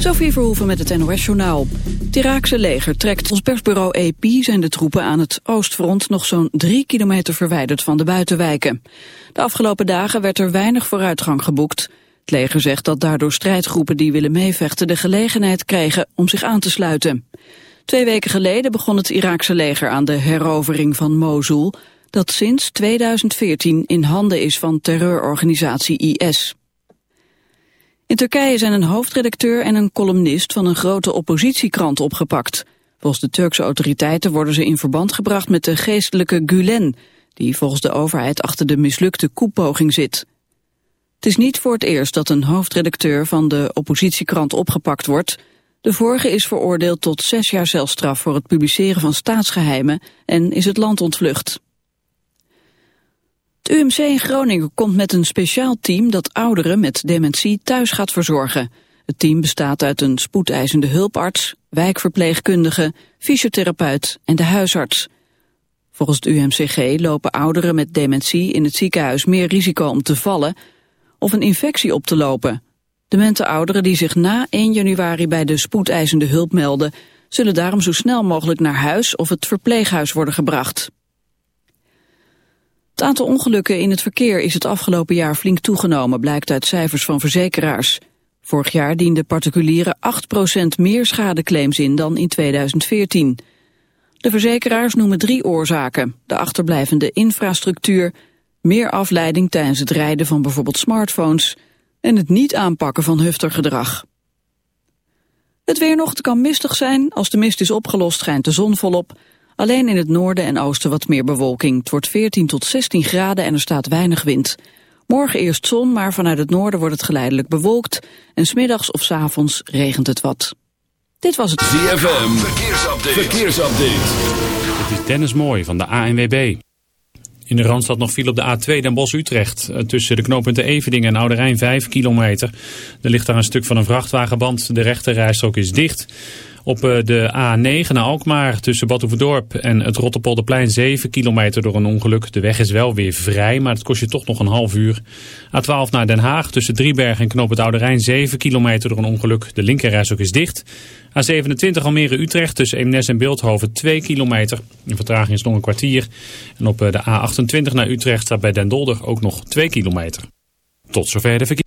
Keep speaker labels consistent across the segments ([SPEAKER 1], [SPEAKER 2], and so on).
[SPEAKER 1] Sophie Verhoeven met het NOS-journaal. Het Iraakse leger trekt als persbureau AP zijn de troepen aan het oostfront nog zo'n drie kilometer verwijderd van de buitenwijken. De afgelopen dagen werd er weinig vooruitgang geboekt. Het leger zegt dat daardoor strijdgroepen die willen meevechten de gelegenheid kregen om zich aan te sluiten. Twee weken geleden begon het Iraakse leger aan de herovering van Mosul, dat sinds 2014 in handen is van terreurorganisatie IS. In Turkije zijn een hoofdredacteur en een columnist van een grote oppositiekrant opgepakt. Volgens de Turkse autoriteiten worden ze in verband gebracht met de geestelijke Gulen, die volgens de overheid achter de mislukte koepoging zit. Het is niet voor het eerst dat een hoofdredacteur van de oppositiekrant opgepakt wordt. De vorige is veroordeeld tot zes jaar celstraf voor het publiceren van staatsgeheimen en is het land ontvlucht. Het UMC in Groningen komt met een speciaal team dat ouderen met dementie thuis gaat verzorgen. Het team bestaat uit een spoedeisende hulparts, wijkverpleegkundige, fysiotherapeut en de huisarts. Volgens het UMCG lopen ouderen met dementie in het ziekenhuis meer risico om te vallen of een infectie op te lopen. Demente ouderen die zich na 1 januari bij de spoedeisende hulp melden, zullen daarom zo snel mogelijk naar huis of het verpleeghuis worden gebracht. Het aantal ongelukken in het verkeer is het afgelopen jaar flink toegenomen, blijkt uit cijfers van verzekeraars. Vorig jaar dienden particulieren 8% meer schadeclaims in dan in 2014. De verzekeraars noemen drie oorzaken. De achterblijvende infrastructuur, meer afleiding tijdens het rijden van bijvoorbeeld smartphones en het niet aanpakken van huftergedrag. Het weer nog, kan mistig zijn. Als de mist is opgelost schijnt de zon volop. Alleen in het noorden en oosten wat meer bewolking. Het wordt 14 tot 16 graden en er staat weinig wind. Morgen eerst zon, maar vanuit het noorden wordt het geleidelijk bewolkt. En smiddags of s avonds regent het wat. Dit was het
[SPEAKER 2] ZFM, verkeersupdate. verkeersupdate.
[SPEAKER 3] Dit is Dennis Mooi van de ANWB. In de Randstad nog viel op de A2 Den Bosch-Utrecht. Eh, tussen de knooppunten Eveningen en Oude 5 kilometer. Er ligt daar een stuk van een vrachtwagenband. De rechterrijstrook is dicht. Op eh, de A9 naar Alkmaar tussen Badhoevedorp en het Rotterpolderplein 7 kilometer door een ongeluk. De weg is wel weer vrij, maar het kost je toch nog een half uur. A12 naar Den Haag tussen Driebergen en Knoop het Oude Rijn 7 kilometer door een ongeluk. De linkerreis ook is dicht. A27 Almere-Utrecht tussen Eemnes en Beeldhoven 2 kilometer. De vertraging is nog een kwartier. En op eh, de A28 naar Utrecht staat bij Den Dolder ook nog 2 kilometer. Tot zover de verkeer.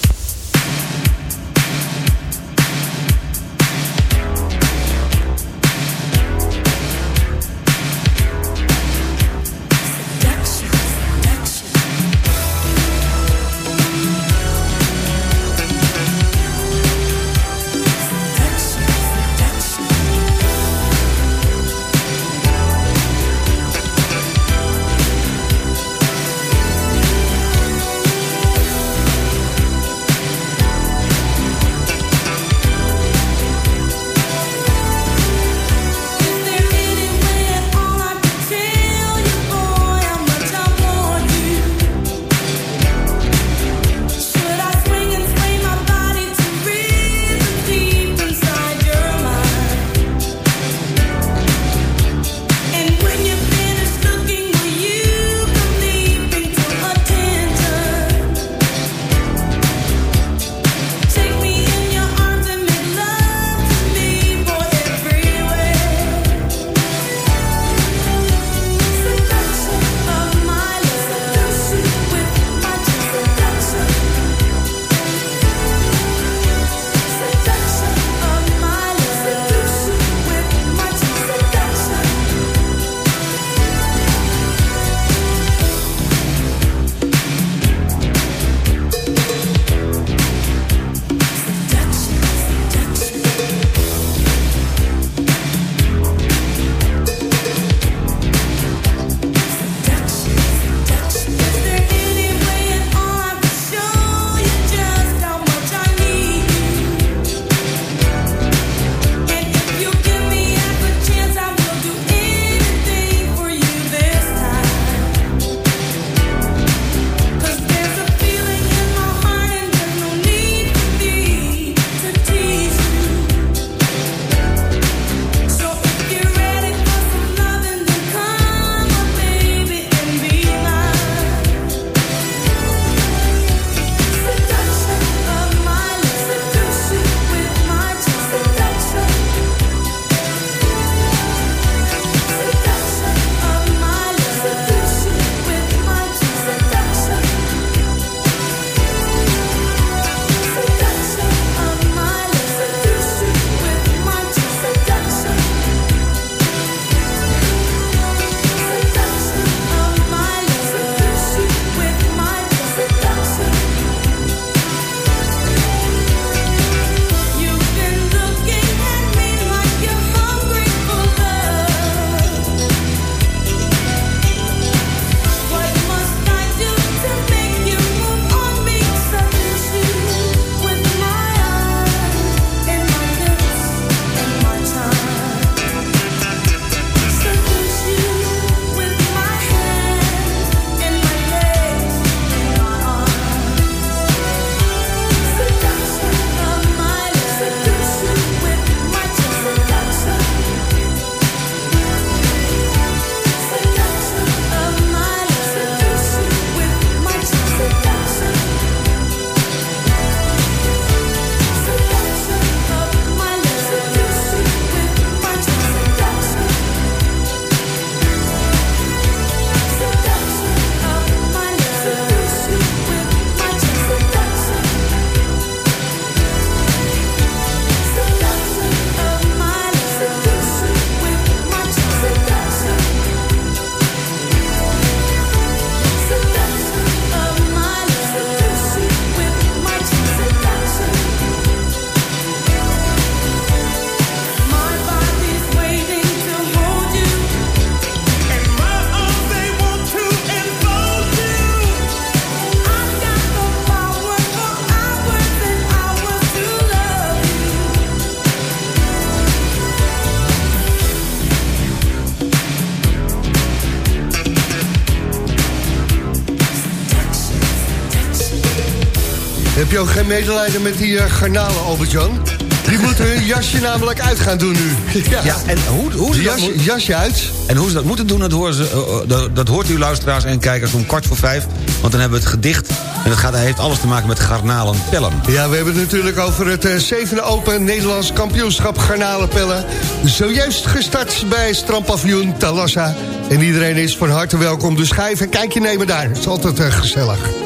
[SPEAKER 4] Medelijden met die uh, garnalen, Albert-Jan? Die moeten hun jasje namelijk uit gaan doen nu.
[SPEAKER 5] ja. ja, en hoe, hoe ze
[SPEAKER 4] jas,
[SPEAKER 5] dat moet...
[SPEAKER 4] jasje uit.
[SPEAKER 5] En hoe ze dat moeten doen, dat, horen ze, uh, dat, dat, hoort u luisteraars en kijkers om kwart voor vijf. Want dan hebben we het gedicht. En dat gaat, heeft alles te maken met garnalenpellen.
[SPEAKER 4] Ja, we hebben het natuurlijk over het uh, zevende Open Nederlands kampioenschap garnalenpellen. Zojuist gestart bij strandpaviljoen Talassa. En iedereen is van harte welkom. Dus ga even een kijkje nemen daar. Het is altijd gezellig.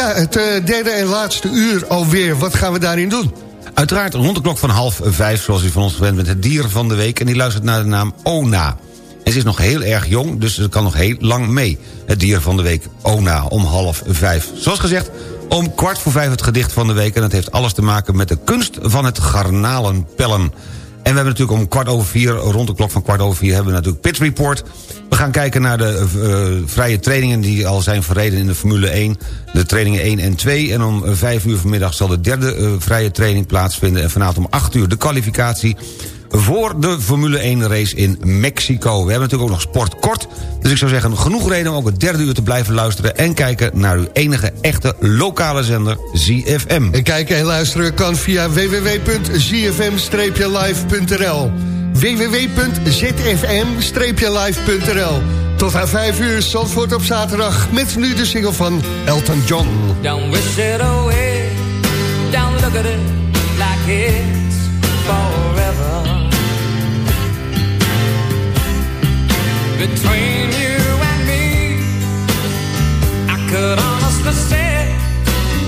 [SPEAKER 4] Ja, het derde en laatste uur alweer. Wat gaan we daarin doen?
[SPEAKER 5] Uiteraard rond de klok van half vijf, zoals u van ons gewend bent... het dier van de week en die luistert naar de naam Ona. En ze is nog heel erg jong, dus ze kan nog heel lang mee. Het dier van de week Ona om half vijf. Zoals gezegd, om kwart voor vijf het gedicht van de week... en dat heeft alles te maken met de kunst van het garnalenpellen. En we hebben natuurlijk om kwart over vier, rond de klok van kwart over vier... hebben we natuurlijk Pit Report. Gaan kijken naar de uh, vrije trainingen die al zijn verreden in de Formule 1. De trainingen 1 en 2. En om vijf uur vanmiddag zal de derde uh, vrije training plaatsvinden. En vanavond om acht uur de kwalificatie voor de Formule 1 race in Mexico. We hebben natuurlijk ook nog sport kort. Dus ik zou zeggen, genoeg reden om ook het derde uur te blijven luisteren... en kijken naar uw enige echte lokale zender, ZFM.
[SPEAKER 4] En kijken en luisteren kan via www.zfm-live.nl www.zfm-live.nl Tot aan 5 uur, Zandvoort op zaterdag... met nu de single van Elton John.
[SPEAKER 6] Don't wish it away, don't look at it like it's forever. Between you and me, I could honestly say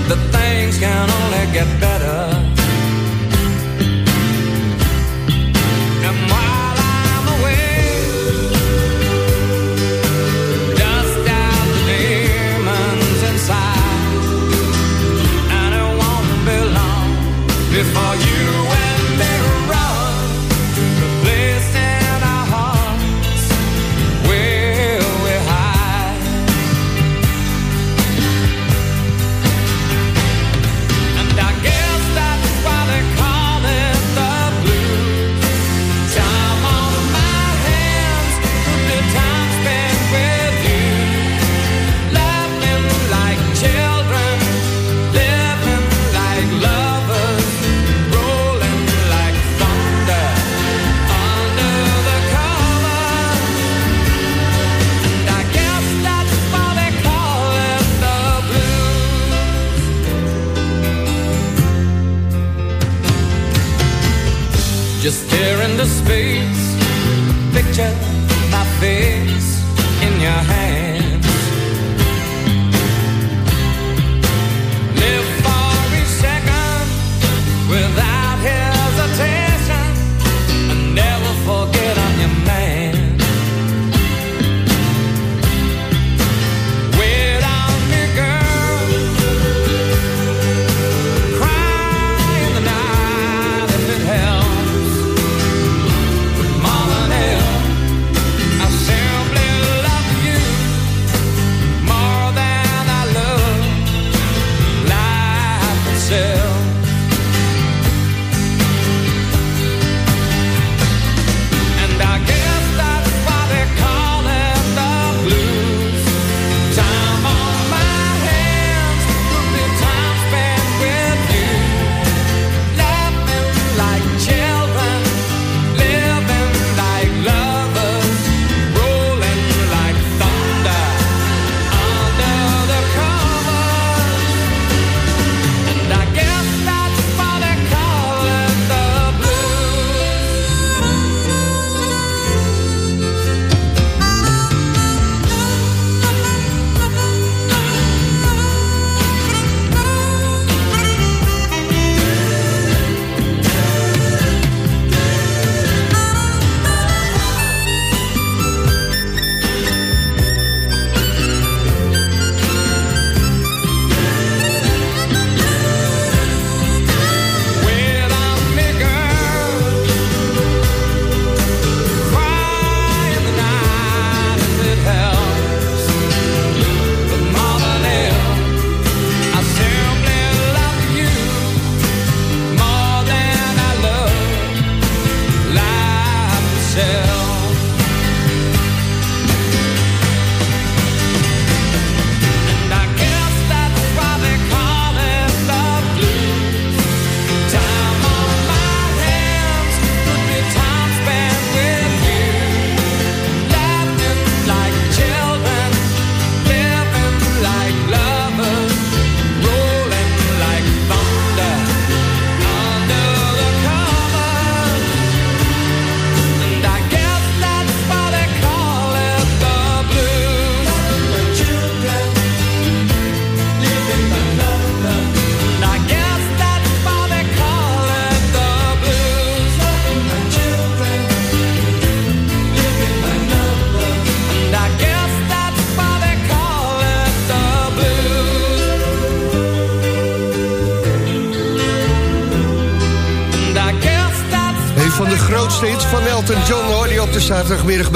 [SPEAKER 6] that things can only get better. Before you picture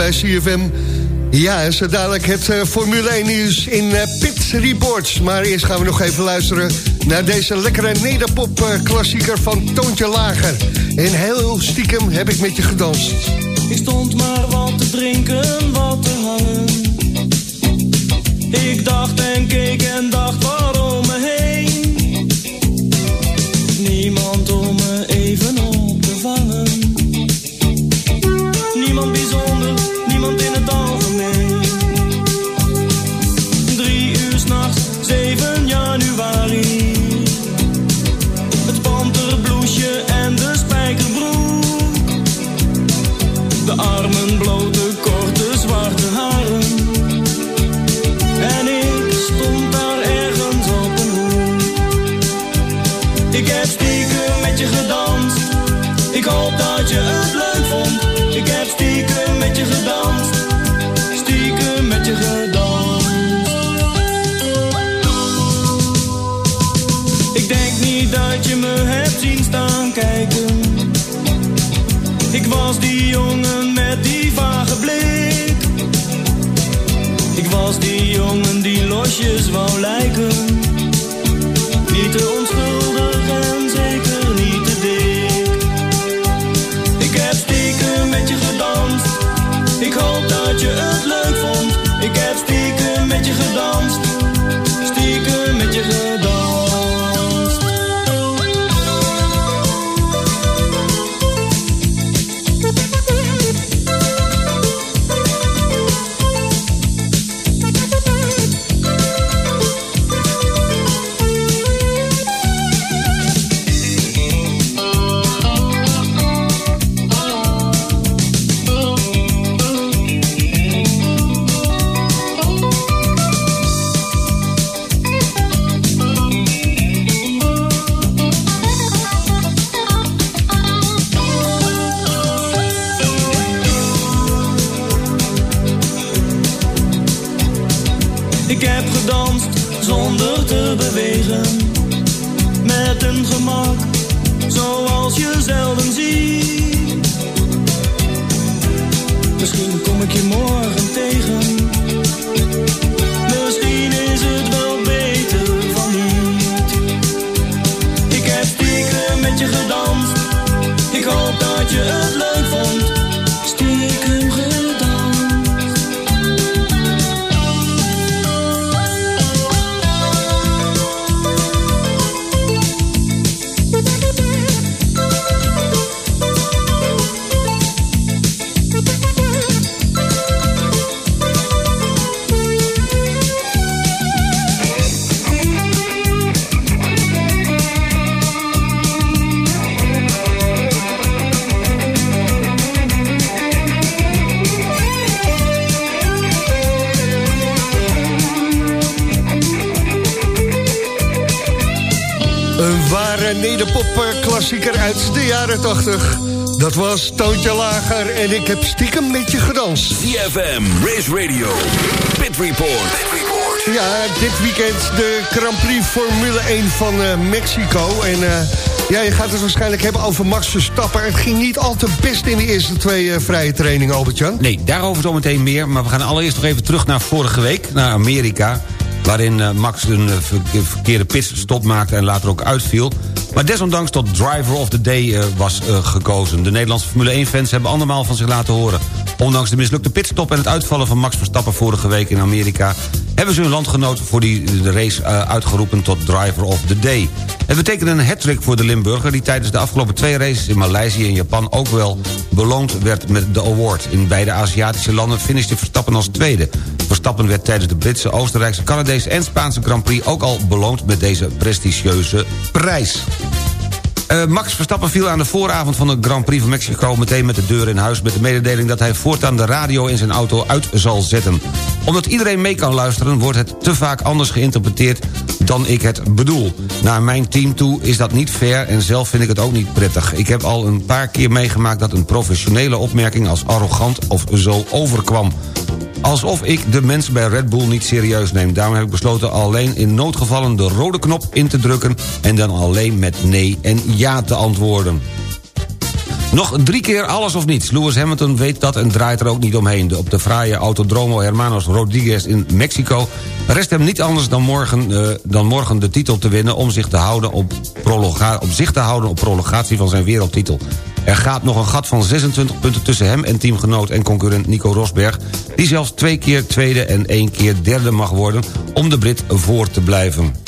[SPEAKER 4] CFM. Ja, zo dadelijk het eh, Formule 1 nieuws in Pit Reports. Maar eerst gaan we nog even luisteren naar deze lekkere nederpop eh, klassieker van Toontje Lager. En heel stiekem heb ik met je gedanst.
[SPEAKER 7] Ik stond maar wat te drinken, wat te hangen. Ik dacht en keek en dacht waarom armen blote, kusjes wou lijken
[SPEAKER 4] jaren 80. Dat was Toontje Lager en ik heb stiekem met je gedanst.
[SPEAKER 2] CFM, Race Radio, Pit Report.
[SPEAKER 4] Ja, dit weekend de Grand Prix Formule 1 van eh, Mexico. En eh, ja, je gaat het waarschijnlijk hebben over Max Verstappen. Het ging niet al te best in de eerste twee eh, vrije trainingen, Albert-Jan.
[SPEAKER 5] Nee, daarover zometeen meer. Maar we gaan allereerst nog even terug naar vorige week, naar Amerika... waarin eh, Max een ver- verkeerde pitstop maakte en later ook uitviel. Maar desondanks tot driver of the day eh, was eh, gekozen. De Nederlandse Formule 1-fans hebben andermaal van zich laten horen. Ondanks de mislukte pitstop en het uitvallen van Max Verstappen vorige week in Amerika... hebben ze hun landgenoot voor die de race eh, uitgeroepen tot driver of the day. Het betekent een hat voor de Limburger... die tijdens de afgelopen twee races in Maleisië en Japan ook wel beloond werd met de award. In beide Aziatische landen finishte Verstappen als tweede. Verstappen werd tijdens de Britse, Oostenrijkse, Canadese en Spaanse Grand Prix... ook al beloond met deze prestigieuze prijs. Eh, Max Verstappen viel aan de vooravond van de Grand Prix van Mexico... meteen met de deur in huis met de mededeling... dat hij voortaan de radio in zijn auto uit zal zetten. Omdat iedereen mee kan luisteren... wordt het te vaak anders geïnterpreteerd dan ik het bedoel. Naar mijn team toe is dat niet fair en zelf vind ik het ook niet prettig. Ik heb al een paar keer meegemaakt dat een professionele opmerking... als arrogant of zo overkwam. Alsof ik de mensen bij Red Bull niet serieus neem. Daarom heb ik besloten alleen in noodgevallen de rode knop in te drukken... en dan alleen met nee en ja te antwoorden. Nog drie keer alles of niets. Lewis Hamilton weet dat en draait er ook niet omheen. Op de fraaie Autodromo Hermanos Rodriguez in Mexico... rest hem niet anders dan morgen, eh, dan morgen de titel te winnen... Om zich, te houden op op zich te houden op prologatie van zijn wereldtitel. Er gaat nog een gat van 26 punten tussen hem en teamgenoot en concurrent Nico Rosberg... die zelfs twee keer tweede en één keer derde mag worden... om de Brit voor te blijven.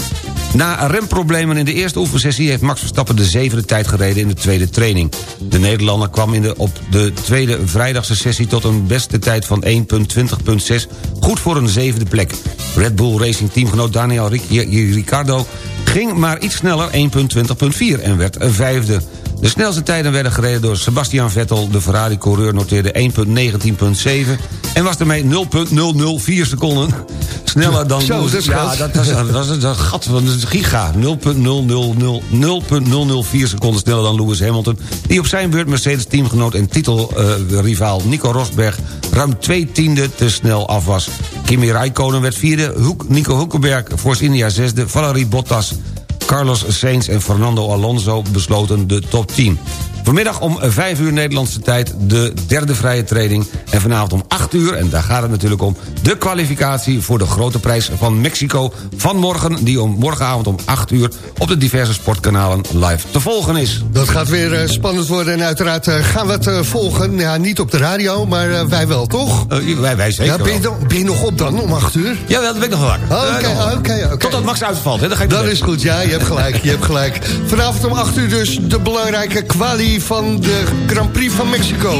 [SPEAKER 5] Na remproblemen in de eerste oefensessie... heeft Max Verstappen de zevende tijd gereden in de tweede training. De Nederlander kwam in de, op de tweede vrijdagse sessie... tot een beste tijd van 1.20.6, goed voor een zevende plek. Red Bull Racing teamgenoot Daniel Ric- Ricciardo... ging maar iets sneller 1.20.4 en werd een vijfde. De snelste tijden werden gereden door Sebastian Vettel. De Ferrari-coureur noteerde 1.19.7... en was daarmee 0.004 seconden sneller dan...
[SPEAKER 4] Zo, dat is
[SPEAKER 5] ja, dat, is, dat is een gat van een giga. 0.000 0.004 seconden sneller dan Lewis Hamilton... die op zijn beurt Mercedes-teamgenoot en titelrivaal Nico Rosberg... ruim twee tiende te snel af was. Kimi Räikkönen werd vierde, Hoek, Nico Hulkenberg Force India zesde... Valerie Bottas, Carlos Sainz en Fernando Alonso besloten de top 10. Vanmiddag om 5 uur Nederlandse tijd de derde vrije training. En vanavond om 8 uur, en daar gaat het natuurlijk om... de kwalificatie voor de grote prijs van Mexico van morgen... die om morgenavond om 8 uur op de diverse sportkanalen live te volgen is.
[SPEAKER 4] Dat gaat weer eh, spannend worden en uiteraard eh, gaan we het eh, volgen. Ja, niet op de radio, maar wij wel, toch?
[SPEAKER 5] Wij, wij zeker
[SPEAKER 4] Ja, ben, je dan- ben je nog op dan, om 8 uur?
[SPEAKER 5] Ja, dat ben ik nog wel wakker.
[SPEAKER 4] Oké,
[SPEAKER 5] nog
[SPEAKER 4] oké, oké.
[SPEAKER 5] Totdat Max uitvalt, hè? Dan ga ik
[SPEAKER 4] Dat is goed, ja, je hebt gelijk, je hebt gelijk. Vanavond om 8 uur dus de belangrijke kwalie van de Grand Prix van Mexico.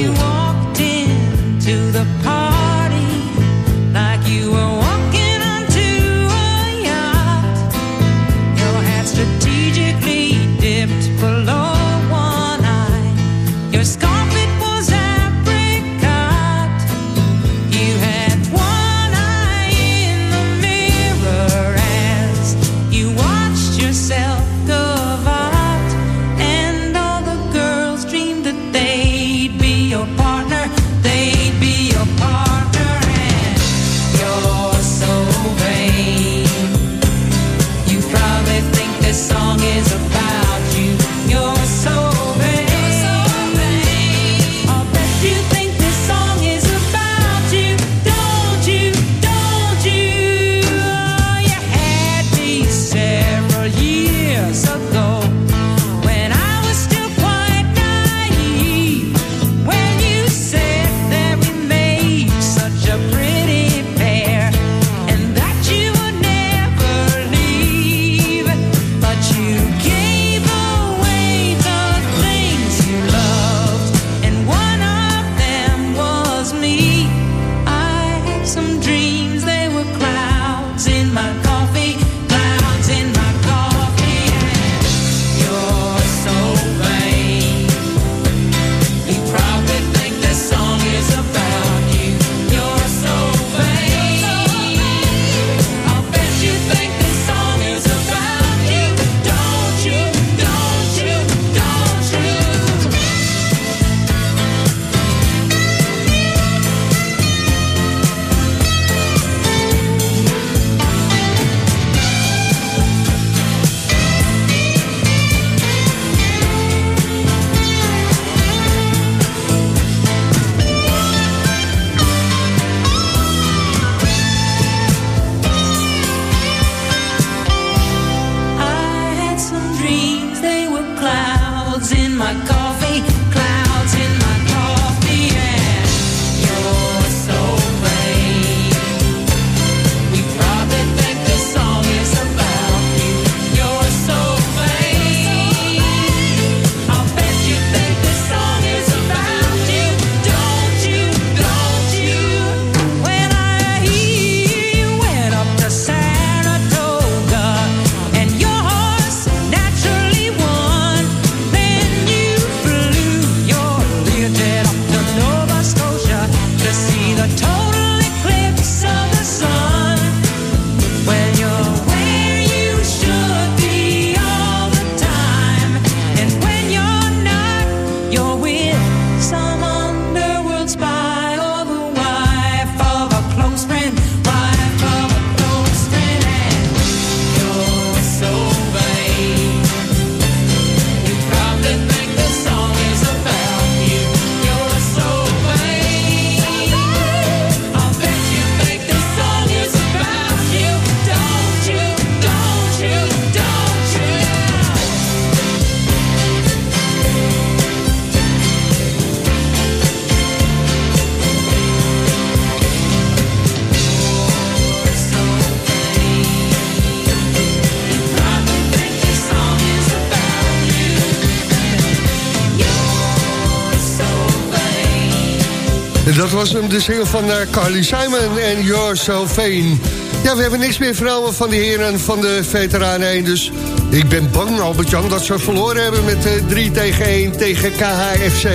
[SPEAKER 8] Was
[SPEAKER 4] hem, de single van uh, Carly Simon en You're So Vain. Ja, we hebben niks meer vernomen van de heren van de veteranen 1. Dus ik ben bang, Albert-Jan, dat ze verloren hebben met uh, 3 tegen 1 tegen KHFC.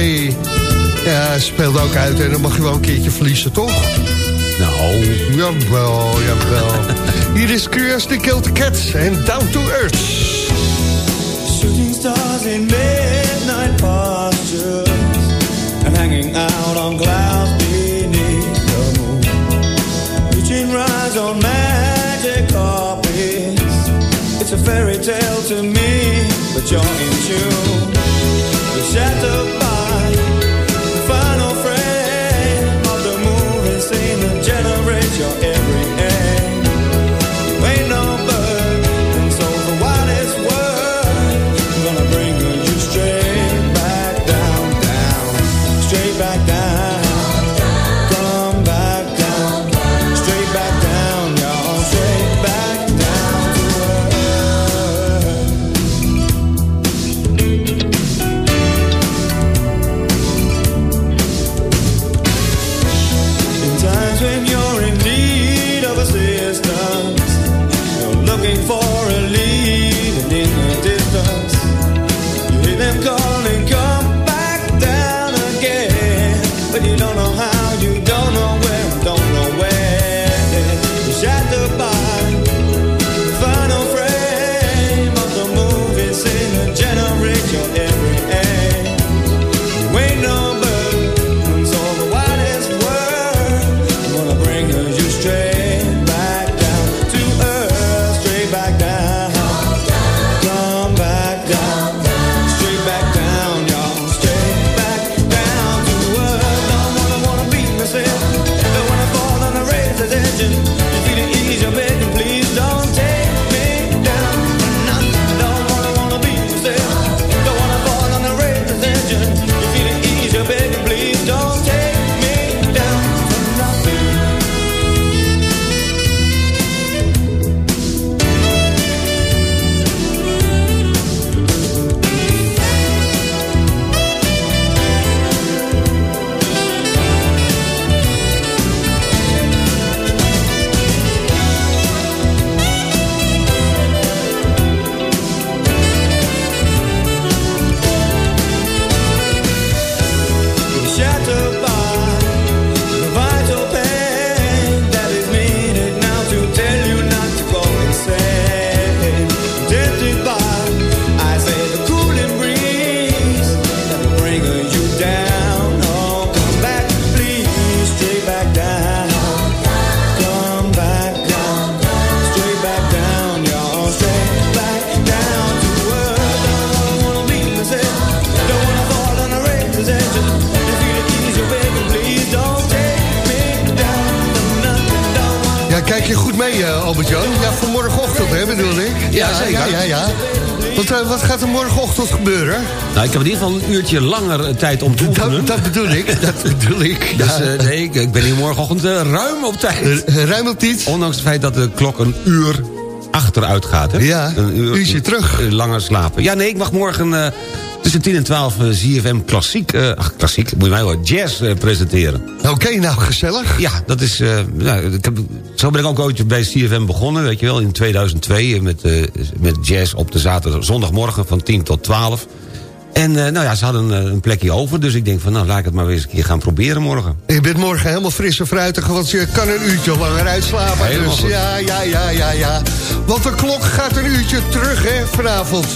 [SPEAKER 4] Ja, speelde ook uit en dan mag je wel een keertje verliezen, toch?
[SPEAKER 5] Nou,
[SPEAKER 4] Jawel, jawel. Hier is Killed the Cats en Down to Earth.
[SPEAKER 7] Shooting stars in midnight postures and hanging out on clouds magic carpets. It's a fairy tale to me, but you're in tune. The shadow don't know how,
[SPEAKER 5] zeker.
[SPEAKER 4] Ja, ja, ja. Want, eh, wat gaat er morgenochtend gebeuren?
[SPEAKER 5] nou, ik heb in ieder geval een uurtje langer eh, tijd om te oefenen.
[SPEAKER 4] Dat, dat bedoel ik, dat bedoel ik.
[SPEAKER 5] Dus eh, nee, ik, ik ben hier morgenochtend ruim op tijd.
[SPEAKER 4] Ruim op tijd.
[SPEAKER 5] Ondanks het feit dat de klok een uur achteruit gaat. Hè?
[SPEAKER 4] Ja,
[SPEAKER 5] een
[SPEAKER 4] uurtje terug.
[SPEAKER 5] Langer slapen. Ja, nee, ik mag morgen tussen 10 en 12 eh, ZFM klassiek... eh, ach, klassiek, moet je mij wel, jazz eh, presenteren.
[SPEAKER 4] Oké, nou, gezellig.
[SPEAKER 5] Ja, dat is... eh, nou, ik heb, zo ben ik ook ooit bij CFM begonnen, weet je wel, in 2002... eh, met, eh, met jazz op de zaterdag, zondagmorgen van 10 tot 12... En eh, nou ja, ze hadden eh, een plekje over. Dus ik denk van, nou, laat ik het maar weer eens een keer gaan proberen morgen.
[SPEAKER 4] Je bent morgen helemaal fris en fruitig, want je kan een uurtje langer uitslapen.
[SPEAKER 5] Helemaal
[SPEAKER 4] dus
[SPEAKER 5] goed.
[SPEAKER 4] ja, ja, ja, ja, ja. Want de klok gaat een uurtje terug, hè, vanavond.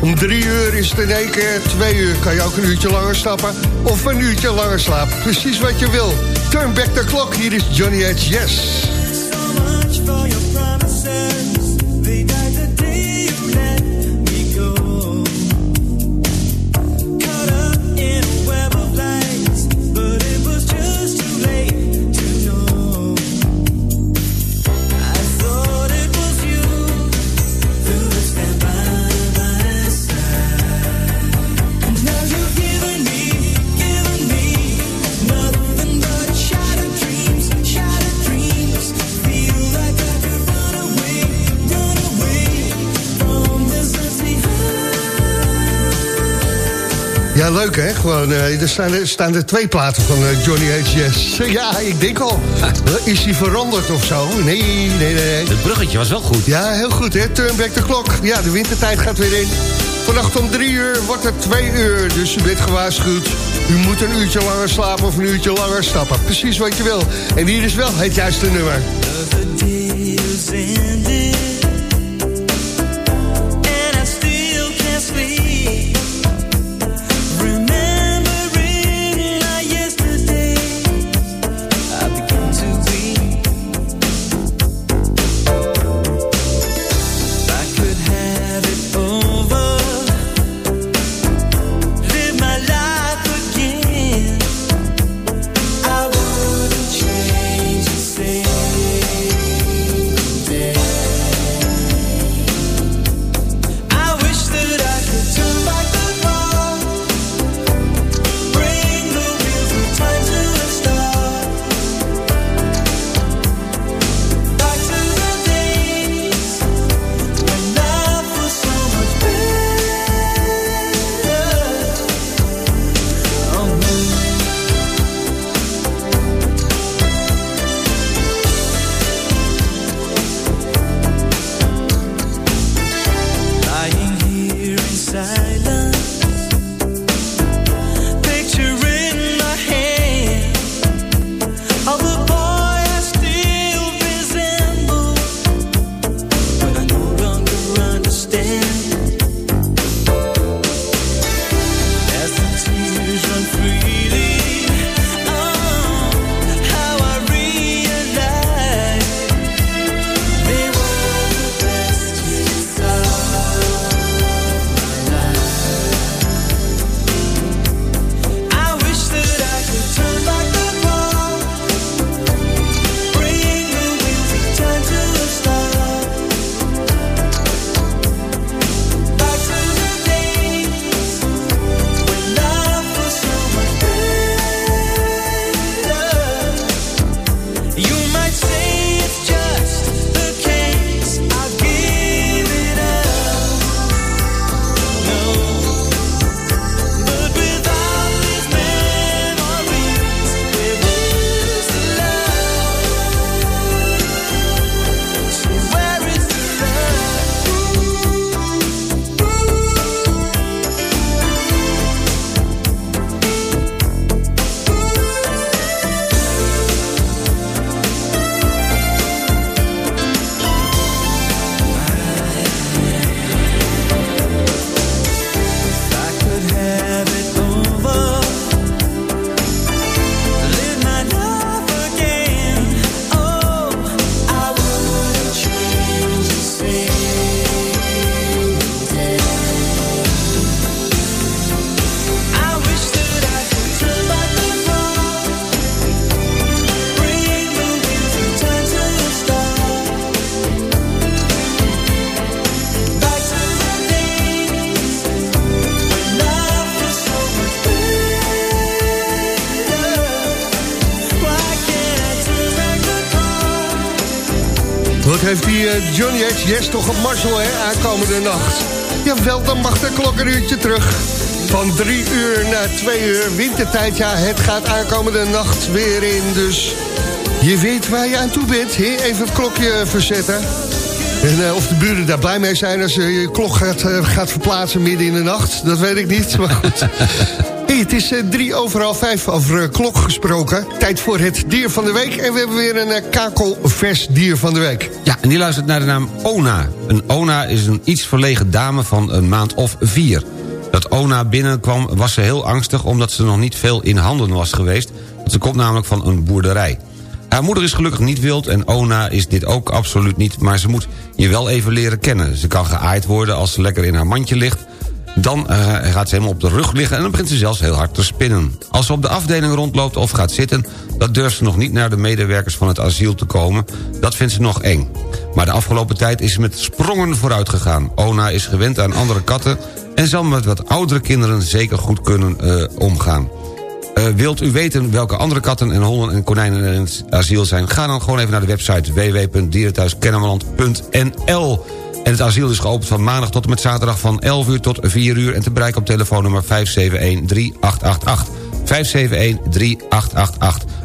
[SPEAKER 4] Om drie uur is het in één keer, twee uur kan je ook een uurtje langer stappen. Of een uurtje langer slapen. Precies wat je wil. Turn back the clock, hier is Johnny H. Yes.
[SPEAKER 7] Ja, leuk hè? Gewoon, eh, er, staan, er staan er twee platen van eh, Johnny H. Yes. Ja, ik denk al. Is hij veranderd of zo? Nee, nee, nee, nee.
[SPEAKER 5] Het bruggetje was wel goed.
[SPEAKER 7] Ja, heel goed hè. Turn back the clock. Ja, de wintertijd gaat weer in. Vannacht om drie uur wordt het twee uur. Dus u bent gewaarschuwd. U moet een uurtje langer slapen of een uurtje langer stappen. Precies wat je wil. En hier is wel het juiste nummer. Johnny H. Yes toch een Marshall hè, aankomende nacht. Jawel, dan mag de klok een uurtje terug. Van drie uur naar twee uur, wintertijd, ja, het gaat aankomende nacht weer in. Dus je weet waar je aan toe bent. hè? Even het klokje verzetten. En eh, of de buren daar blij mee zijn als je je klok gaat, eh, gaat verplaatsen midden in de nacht, dat weet ik niet. Maar goed. Het is eh, drie over half vijf over eh, klok gesproken. Tijd voor het dier van de week. En we hebben weer een eh, kakelvers dier van de week.
[SPEAKER 5] Ja, en die luistert naar de naam Ona. Een Ona is een iets verlegen dame van een maand of vier. Dat Ona binnenkwam was ze heel angstig... omdat ze nog niet veel in handen was geweest. Want ze komt namelijk van een boerderij. Haar moeder is gelukkig niet wild en Ona is dit ook absoluut niet... maar ze moet je wel even leren kennen. Ze kan geaaid worden als ze lekker in haar mandje ligt... Dan eh, gaat ze helemaal op de rug liggen en dan begint ze zelfs heel hard te spinnen. Als ze op de afdeling rondloopt of gaat zitten... dan durft ze nog niet naar de medewerkers van het asiel te komen. Dat vindt ze nog eng. Maar de afgelopen tijd is ze met sprongen vooruit gegaan. Ona is gewend aan andere katten... en zal met wat oudere kinderen zeker goed kunnen eh, omgaan. Eh, wilt u weten welke andere katten en honden en konijnen in het asiel zijn... ga dan gewoon even naar de website www.dierenthuiskennemerland.nl en het asiel is geopend van maandag tot en met zaterdag van 11 uur tot 4 uur... en te bereiken op telefoonnummer 571-3888. 571-3888.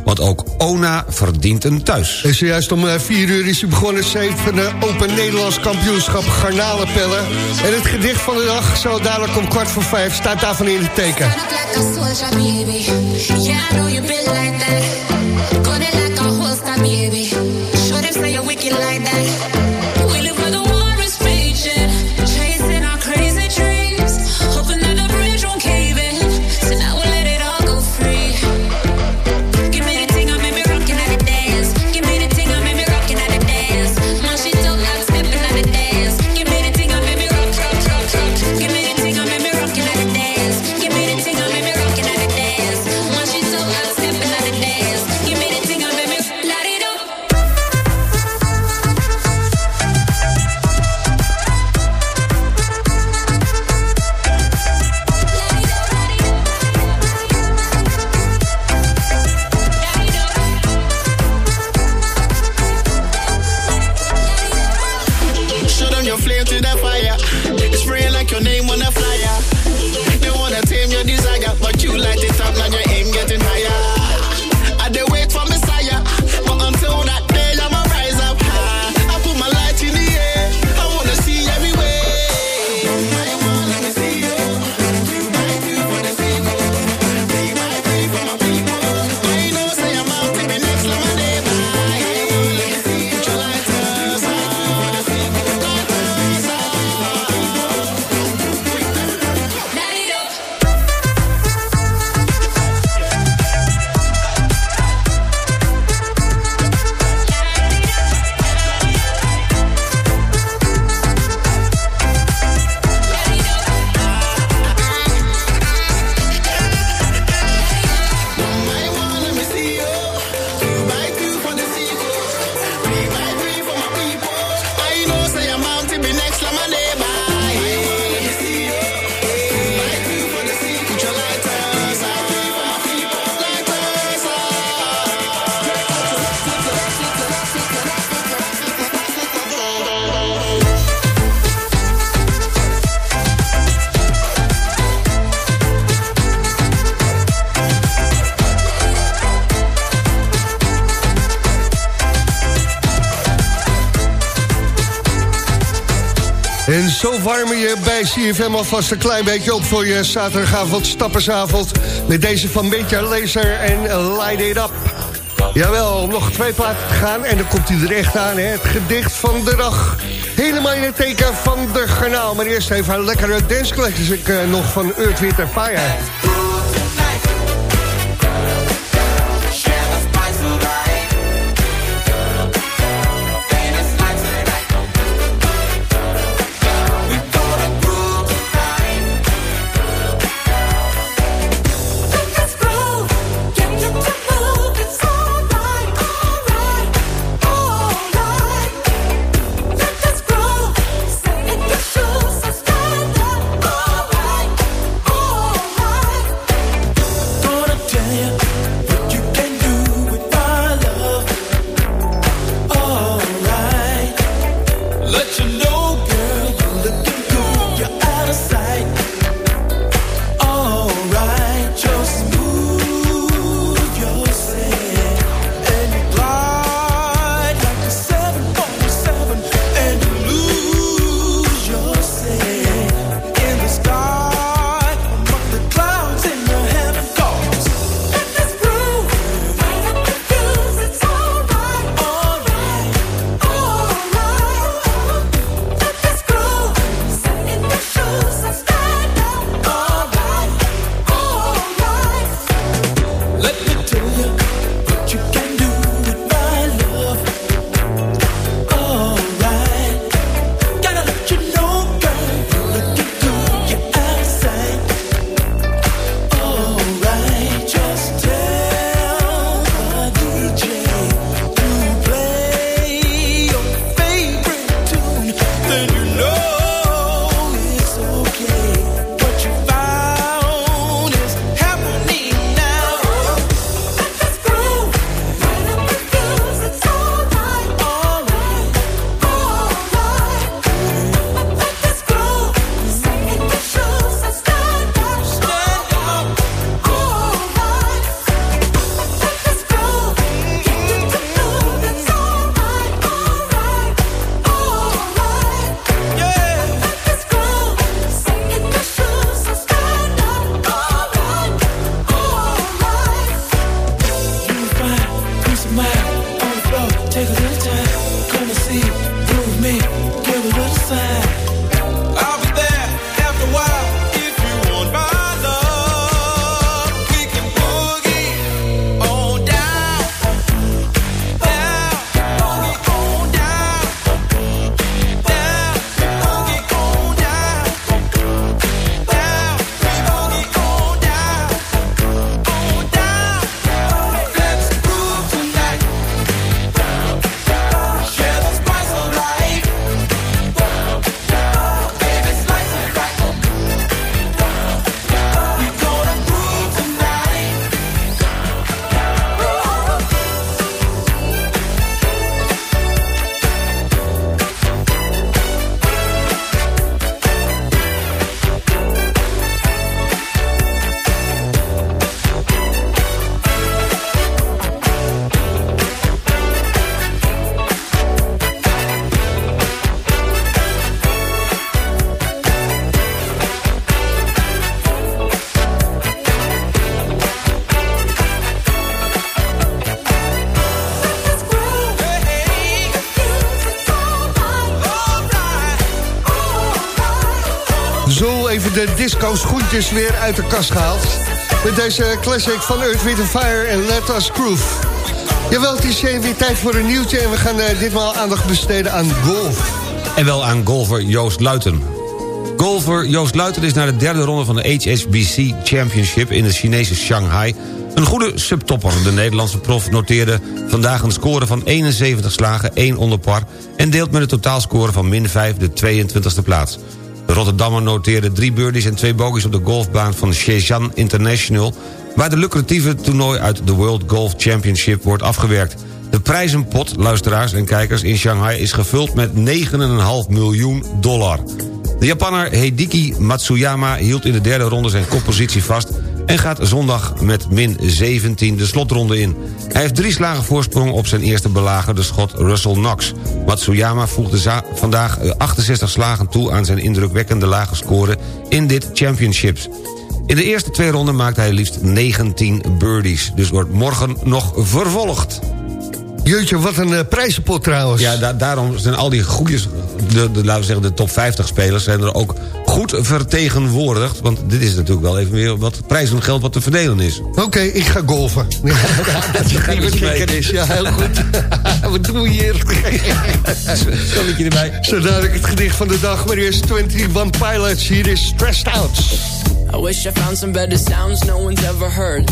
[SPEAKER 5] Want ook ONA verdient een thuis.
[SPEAKER 9] En zojuist om eh, 4 uur is ze begonnen... van de Open Nederlands Kampioenschap Garnalenpellen. En het gedicht van de dag, zo dadelijk om kwart voor vijf... staat daarvan in het teken. Warme je bij CFM alvast een klein beetje op... voor je zaterdagavond, stappersavond... met deze van Beetje Laser en Light It Up. Jawel, nog twee platen te gaan en dan komt hij er echt aan. Hè? Het gedicht van de dag. Helemaal in het teken van de garnaal. Maar eerst even een lekkere ik eh, nog van Earth, Wind Fire.
[SPEAKER 4] De disco schoentjes weer uit de kast gehaald. Met deze classic van Earth, Wind Fire en Let Us Groove. Jawel, het is eh, weer tijd voor een nieuwtje... en we gaan eh, ditmaal aandacht besteden aan golf.
[SPEAKER 5] En wel aan golfer Joost Luiten. Golfer Joost Luiten is naar de derde ronde van de HSBC Championship... in de Chinese Shanghai een goede subtopper. De Nederlandse prof noteerde vandaag een score van 71 slagen, 1 onder par... en deelt met een totaalscore van min 5 de 22e plaats. De Rotterdammer noteerde drie birdies en twee bogies op de golfbaan van Shenzhen International... waar de lucratieve toernooi uit de World Golf Championship wordt afgewerkt. De prijzenpot, luisteraars en kijkers, in Shanghai is gevuld met 9,5 miljoen dollar. De Japanner Heidiki Matsuyama hield in de derde ronde zijn koppositie vast... en gaat zondag met min 17 de slotronde in. Hij heeft drie slagen voorsprong op zijn eerste belager, de schot Russell Knox. Matsuyama voegde vandaag eh, 68 slagen toe aan zijn indrukwekkende lage score in dit championships. In de eerste twee ronden maakte hij liefst 19 birdies. Dus wordt morgen nog vervolgd.
[SPEAKER 4] Jeutje, wat een eh, prijzenpot trouwens.
[SPEAKER 5] Ja, da- daarom zijn al die goedes, de, de, laten we zeggen de top 50 spelers... zijn er ook goed vertegenwoordigd. Want dit is natuurlijk wel even weer wat prijzengeld wat te verdelen is.
[SPEAKER 4] Oké, ik ga golfen. Ja, dat is
[SPEAKER 5] je
[SPEAKER 4] is. Ja, heel goed. wat doen we hier?
[SPEAKER 5] Stelletje erbij.
[SPEAKER 4] Zo dadelijk het gedicht van de dag. Maar eerst 21 Pilots. Hier is Stressed Out.
[SPEAKER 10] I wish I found some better sounds no one's ever heard.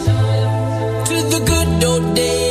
[SPEAKER 10] Day.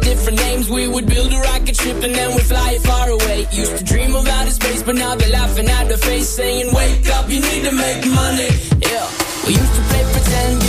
[SPEAKER 10] different names. We would build a rocket ship and then we'd fly far away. Used to dream outer space, but but now they're laughing at the face, saying, Wake up, you need to make money. Yeah. We used to play pretend,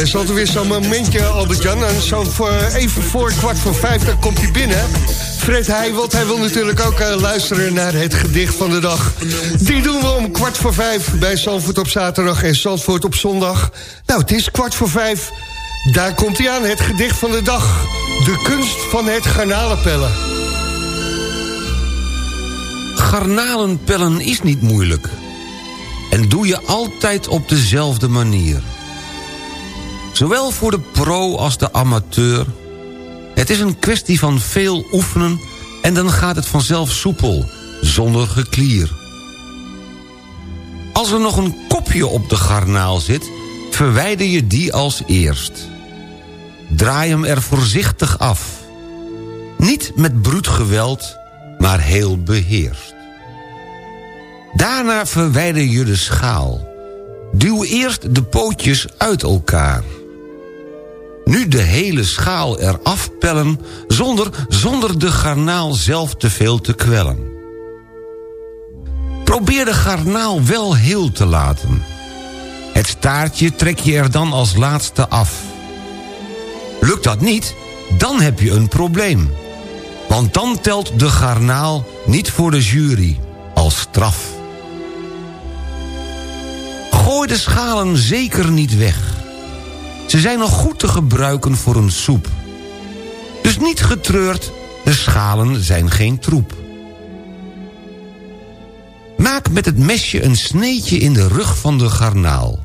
[SPEAKER 4] Ja, is altijd weer zo'n momentje, Albert-Jan. En zo voor, even voor kwart voor vijf, dan komt hij binnen. Fred Heijwold, hij wil natuurlijk ook eh, luisteren naar het gedicht van de dag. Die doen we om kwart voor vijf bij Zandvoort op zaterdag en Zandvoort op zondag. Nou, het is kwart voor vijf. Daar komt hij aan, het gedicht van de dag. De kunst van het garnalenpellen.
[SPEAKER 5] Garnalenpellen is niet moeilijk. En doe je altijd op dezelfde manier. Zowel voor de pro als de amateur. Het is een kwestie van veel oefenen... en dan gaat het vanzelf soepel, zonder geklier. Als er nog een kopje op de garnaal zit... verwijder je die als eerst. Draai hem er voorzichtig af. Niet met bruut geweld, maar heel beheerst. Daarna verwijder je de schaal. Duw eerst de pootjes uit elkaar. Nu de hele schaal eraf pellen... zonder, zonder de garnaal zelf te veel te kwellen. Probeer de garnaal wel heel te laten. Het staartje trek je er dan als laatste af. Lukt dat niet, dan heb je een probleem. Want dan telt de garnaal niet voor de jury als straf. Gooi de schalen zeker niet weg. Ze zijn nog goed te gebruiken voor een soep. Dus niet getreurd, de schalen zijn geen troep. Maak met het mesje een sneetje in de rug van de garnaal.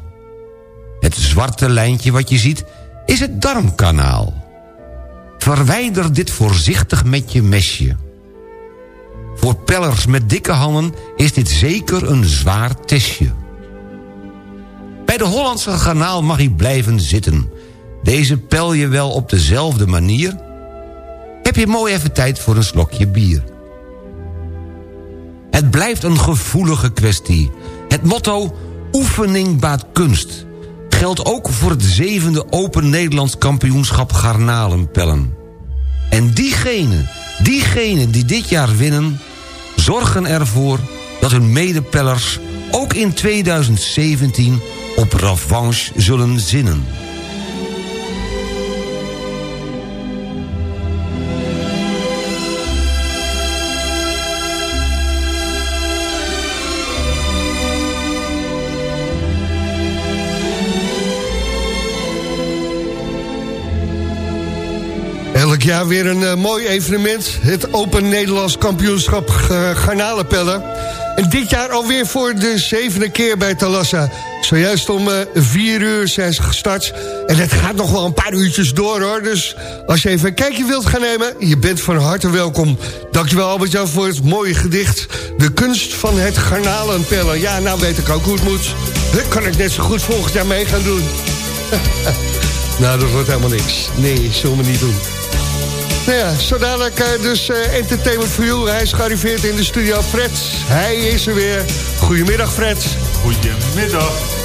[SPEAKER 5] Het zwarte lijntje wat je ziet is het darmkanaal. Verwijder dit voorzichtig met je mesje. Voor pellers met dikke handen is dit zeker een zwaar testje. Bij de Hollandse garnaal mag hij blijven zitten. Deze pel je wel op dezelfde manier. Heb je mooi even tijd voor een slokje bier. Het blijft een gevoelige kwestie. Het motto oefening baat kunst geldt ook voor het zevende Open Nederlands kampioenschap garnalenpellen. En diegenen, diegenen die dit jaar winnen... zorgen ervoor dat hun medepellers ook in 2017 op revanche zullen zinnen.
[SPEAKER 4] Jaar weer een eh, mooi evenement. Het Open Nederlands Kampioenschap uh, Garnalenpellen. En dit jaar alweer voor de zevende keer bij Talassa. Zojuist om eh, vier uur zijn ze gestart. En het gaat nog wel een paar uurtjes door hoor. Dus als je even een kijkje wilt gaan nemen... je bent van harte welkom. Dankjewel Albert-Jan voor het mooie gedicht. De kunst van het garnalenpellen. Ja, nou weet ik ook hoe het moet. Dat kan ik net zo goed volgend jaar mee gaan doen. nou, dat wordt helemaal niks. Nee, zullen we niet doen. Nou ja, zo uh, dus uh, Entertainment for You. Hij is gearriveerd in de studio. Fred, hij is er weer. Goedemiddag, Fred.
[SPEAKER 11] Goedemiddag.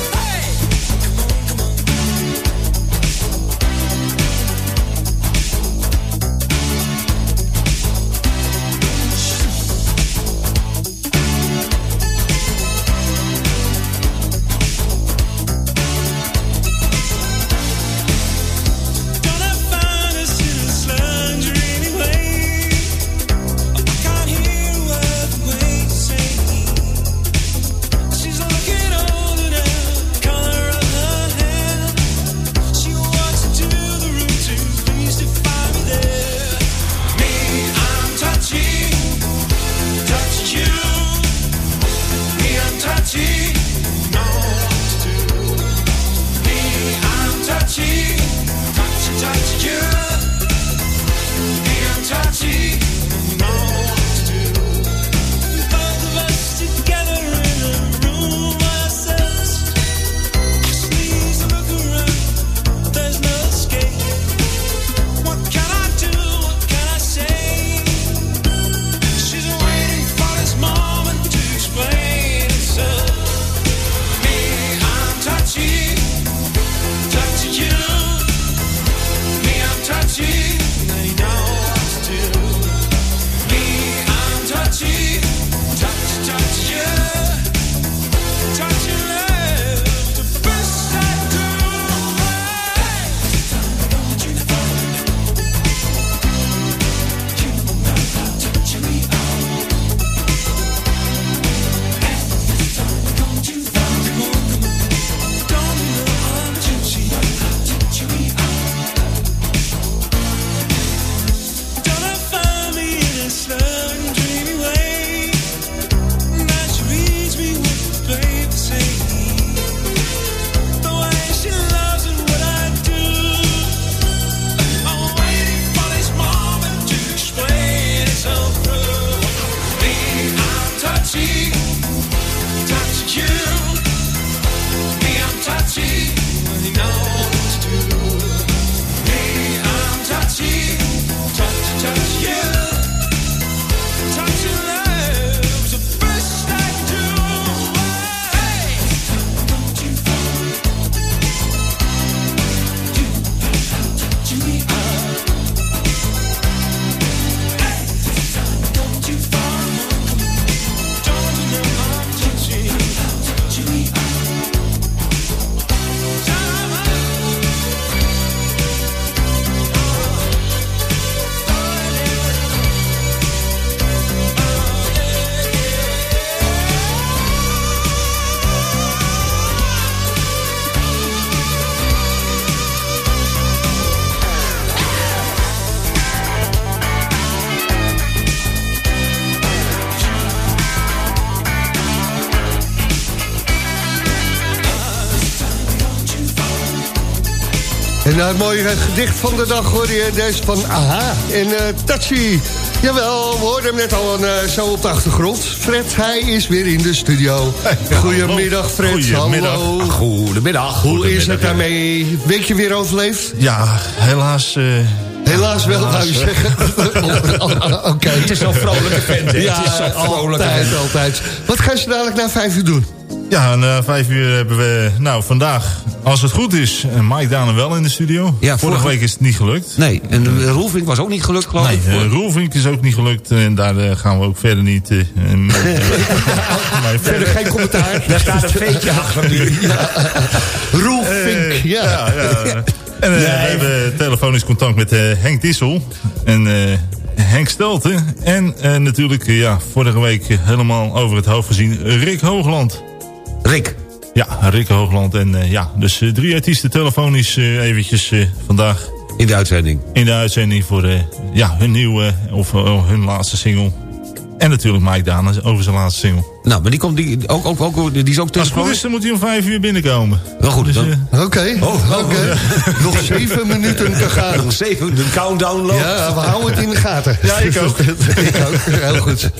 [SPEAKER 4] Nou, het mooie gedicht van de dag hoor je deze van Aha en uh, Tachi. Jawel, we hoorden hem net al een, uh, zo op de achtergrond. Fred, hij is weer in de studio. Goedemiddag Fred,
[SPEAKER 11] Goedemiddag.
[SPEAKER 4] hallo.
[SPEAKER 5] Goedemiddag.
[SPEAKER 4] Hoe is het daarmee? Week je weer overleefd?
[SPEAKER 11] Ja, helaas... eh,
[SPEAKER 4] Helaas wel, je
[SPEAKER 11] eh.
[SPEAKER 4] zeggen. Oké.
[SPEAKER 5] Het is zo'n vrolijke vent, hè?
[SPEAKER 4] Ja,
[SPEAKER 5] Het is vrolijke
[SPEAKER 4] altijd, altijd. Wat gaan ze dadelijk na vijf uur doen?
[SPEAKER 11] Ja, na vijf uur hebben we... Nou, vandaag, als het goed is, eh, Mike Dane wel in de studio.
[SPEAKER 5] Ja,
[SPEAKER 11] Vorige week is het niet gelukt.
[SPEAKER 5] Nee, en de Roelvink was ook niet gelukt, geloof
[SPEAKER 11] Nee,
[SPEAKER 5] ik. voor-
[SPEAKER 11] Roelvink is ook niet gelukt. En daar gaan we ook verder niet...
[SPEAKER 4] Verder geen commentaar.
[SPEAKER 5] Daar staat een veetje achter nu.
[SPEAKER 4] Ja.
[SPEAKER 11] ja, ja. En we hebben telefonisch contact met Henk Dissel en Henk Stelten. En natuurlijk, ja, vorige week helemaal over het hoofd gezien, Rick Hoogland.
[SPEAKER 5] Rick.
[SPEAKER 11] Ja, Rick Hoogland. En eh, ja, dus eh, drie artiesten telefonisch eh, eventjes eh, vandaag
[SPEAKER 5] In de uitzending.
[SPEAKER 11] in de uitzending voor eh, ja, hun nieuwe, of eh, hun laatste single. En natuurlijk Mike Dana over zijn laatste single.
[SPEAKER 5] Nou, maar die, komt, die, ook, ook, ook, die is ook
[SPEAKER 11] Als het goed
[SPEAKER 5] tussen.
[SPEAKER 11] is, dan moet hij om vijf uur binnenkomen.
[SPEAKER 5] Wel goed,
[SPEAKER 11] Dus,
[SPEAKER 5] dan-
[SPEAKER 11] eh,
[SPEAKER 4] Oké,
[SPEAKER 5] Oh,
[SPEAKER 4] oké. Nog zeven minuten te gaan.
[SPEAKER 5] Nog zeven, de countdown loopt.
[SPEAKER 4] Ja, we houden het in de gaten.
[SPEAKER 11] Ja, ik ook.
[SPEAKER 4] ik ook, heel goed.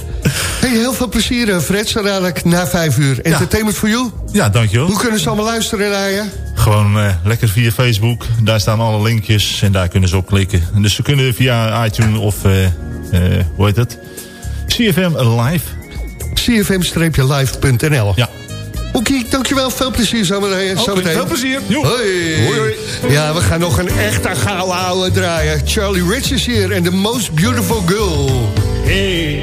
[SPEAKER 4] Hey, heel veel plezier, eh, Fred, zo dadelijk na vijf uur. Entertainment for you.
[SPEAKER 11] ja, dankjewel.
[SPEAKER 4] Hoe kunnen ze allemaal luisteren naar je?
[SPEAKER 11] Gewoon eh, lekker via Facebook. Daar staan alle linkjes en daar kunnen ze op klikken. Dus ze kunnen via iTunes of, eh, hoe heet het? CFM Live.
[SPEAKER 4] cfm-live.nl
[SPEAKER 11] Ja.
[SPEAKER 4] Oké, dankjewel. Veel plezier zometeen. zometeen.
[SPEAKER 5] veel plezier.
[SPEAKER 4] Hoi.
[SPEAKER 5] Hoi, hoi.
[SPEAKER 4] Ja, we gaan nog een echte gouden ouwe draaien. Charlie Rich is hier en The Most Beautiful Girl.
[SPEAKER 12] Hey,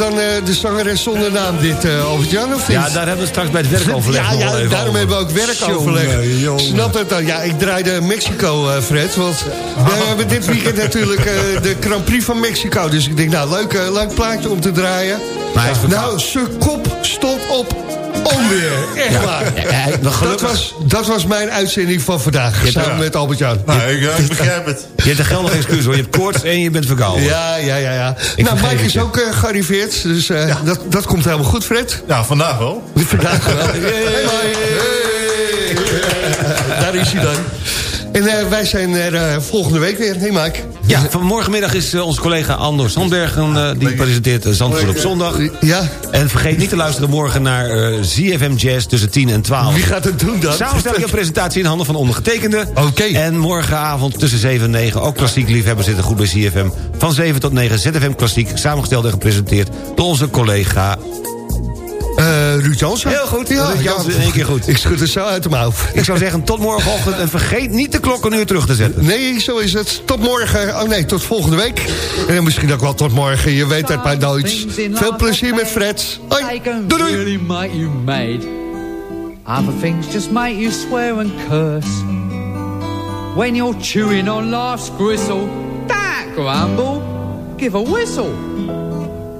[SPEAKER 4] Dan eh, de zangeres zonder naam dit, eh Albert-Jan, of niet?
[SPEAKER 5] Ja, daar hebben we straks bij het werkoverleg
[SPEAKER 4] Ja, ja daarom
[SPEAKER 5] over.
[SPEAKER 4] hebben we ook werkoverleg.
[SPEAKER 5] Jongen, jongen.
[SPEAKER 4] Snap het dan? Ja, ik draaide Mexico, eh, Fred. Want we hebben dit weekend natuurlijk de Grand Prix van Mexico. Dus ik denk, nou, leuk, leuk plaatje om te draaien.
[SPEAKER 5] Maar
[SPEAKER 4] nou, zijn kop stond op onweer. Echt waar.
[SPEAKER 5] ja, ja, maar
[SPEAKER 4] dat,
[SPEAKER 5] gelukkig-
[SPEAKER 4] was, dat was mijn uitzending van vandaag. Samen met Albert-Jan.
[SPEAKER 11] Nou, ik, ik begrijp het.
[SPEAKER 5] Je hebt een geldig excuus hoor. Je hebt koorts en je bent verkouden.
[SPEAKER 4] Ja, ja, ja. ja. Nou, Mike is ook eh, gearriveerd. Dus eh, dat, dat komt helemaal goed, Fred.
[SPEAKER 11] Ja, vandaag wel.
[SPEAKER 4] Vandaag wel. Hey, Mike. Hey. Daar is hij dan. En eh, wij zijn er eh, volgende week weer. Hey Mike.
[SPEAKER 5] Ja, vanmorgenmiddag is eh, onze collega Andor Sandbergen... eh, die presenteert eh, Zandvoort op zondag.
[SPEAKER 4] Ja.
[SPEAKER 5] En vergeet niet te luisteren morgen naar eh, ZFM Jazz tussen 10 en 12.
[SPEAKER 4] Wie gaat het doen dan?
[SPEAKER 5] Samenstelling en presentatie in handen van ondergetekende.
[SPEAKER 4] Oké.
[SPEAKER 5] En morgenavond tussen 7 en 9 ook klassiek liefhebbers zitten goed bij ZFM. Van 7 tot 9 ZFM Klassiek, samengesteld en gepresenteerd door onze collega...
[SPEAKER 4] Eh Ruud Jansen.
[SPEAKER 5] Heel goed, Ruud Jansen in één keer goed.
[SPEAKER 4] Ik schud het zo uit de mouw.
[SPEAKER 5] Ik zou zeggen tot morgenochtend en vergeet niet de klok een uur terug te zetten.
[SPEAKER 4] Nee, zo is het. Tot morgen. Oh nee, tot volgende week. En misschien ook wel tot morgen. Je weet het maar nooit. Veel plezier met Fred. Hoi. Doei doei.
[SPEAKER 13] really make you mad. Other things just make you swear and curse. When you're chewing on life's gristle, don't grumble, give a whistle.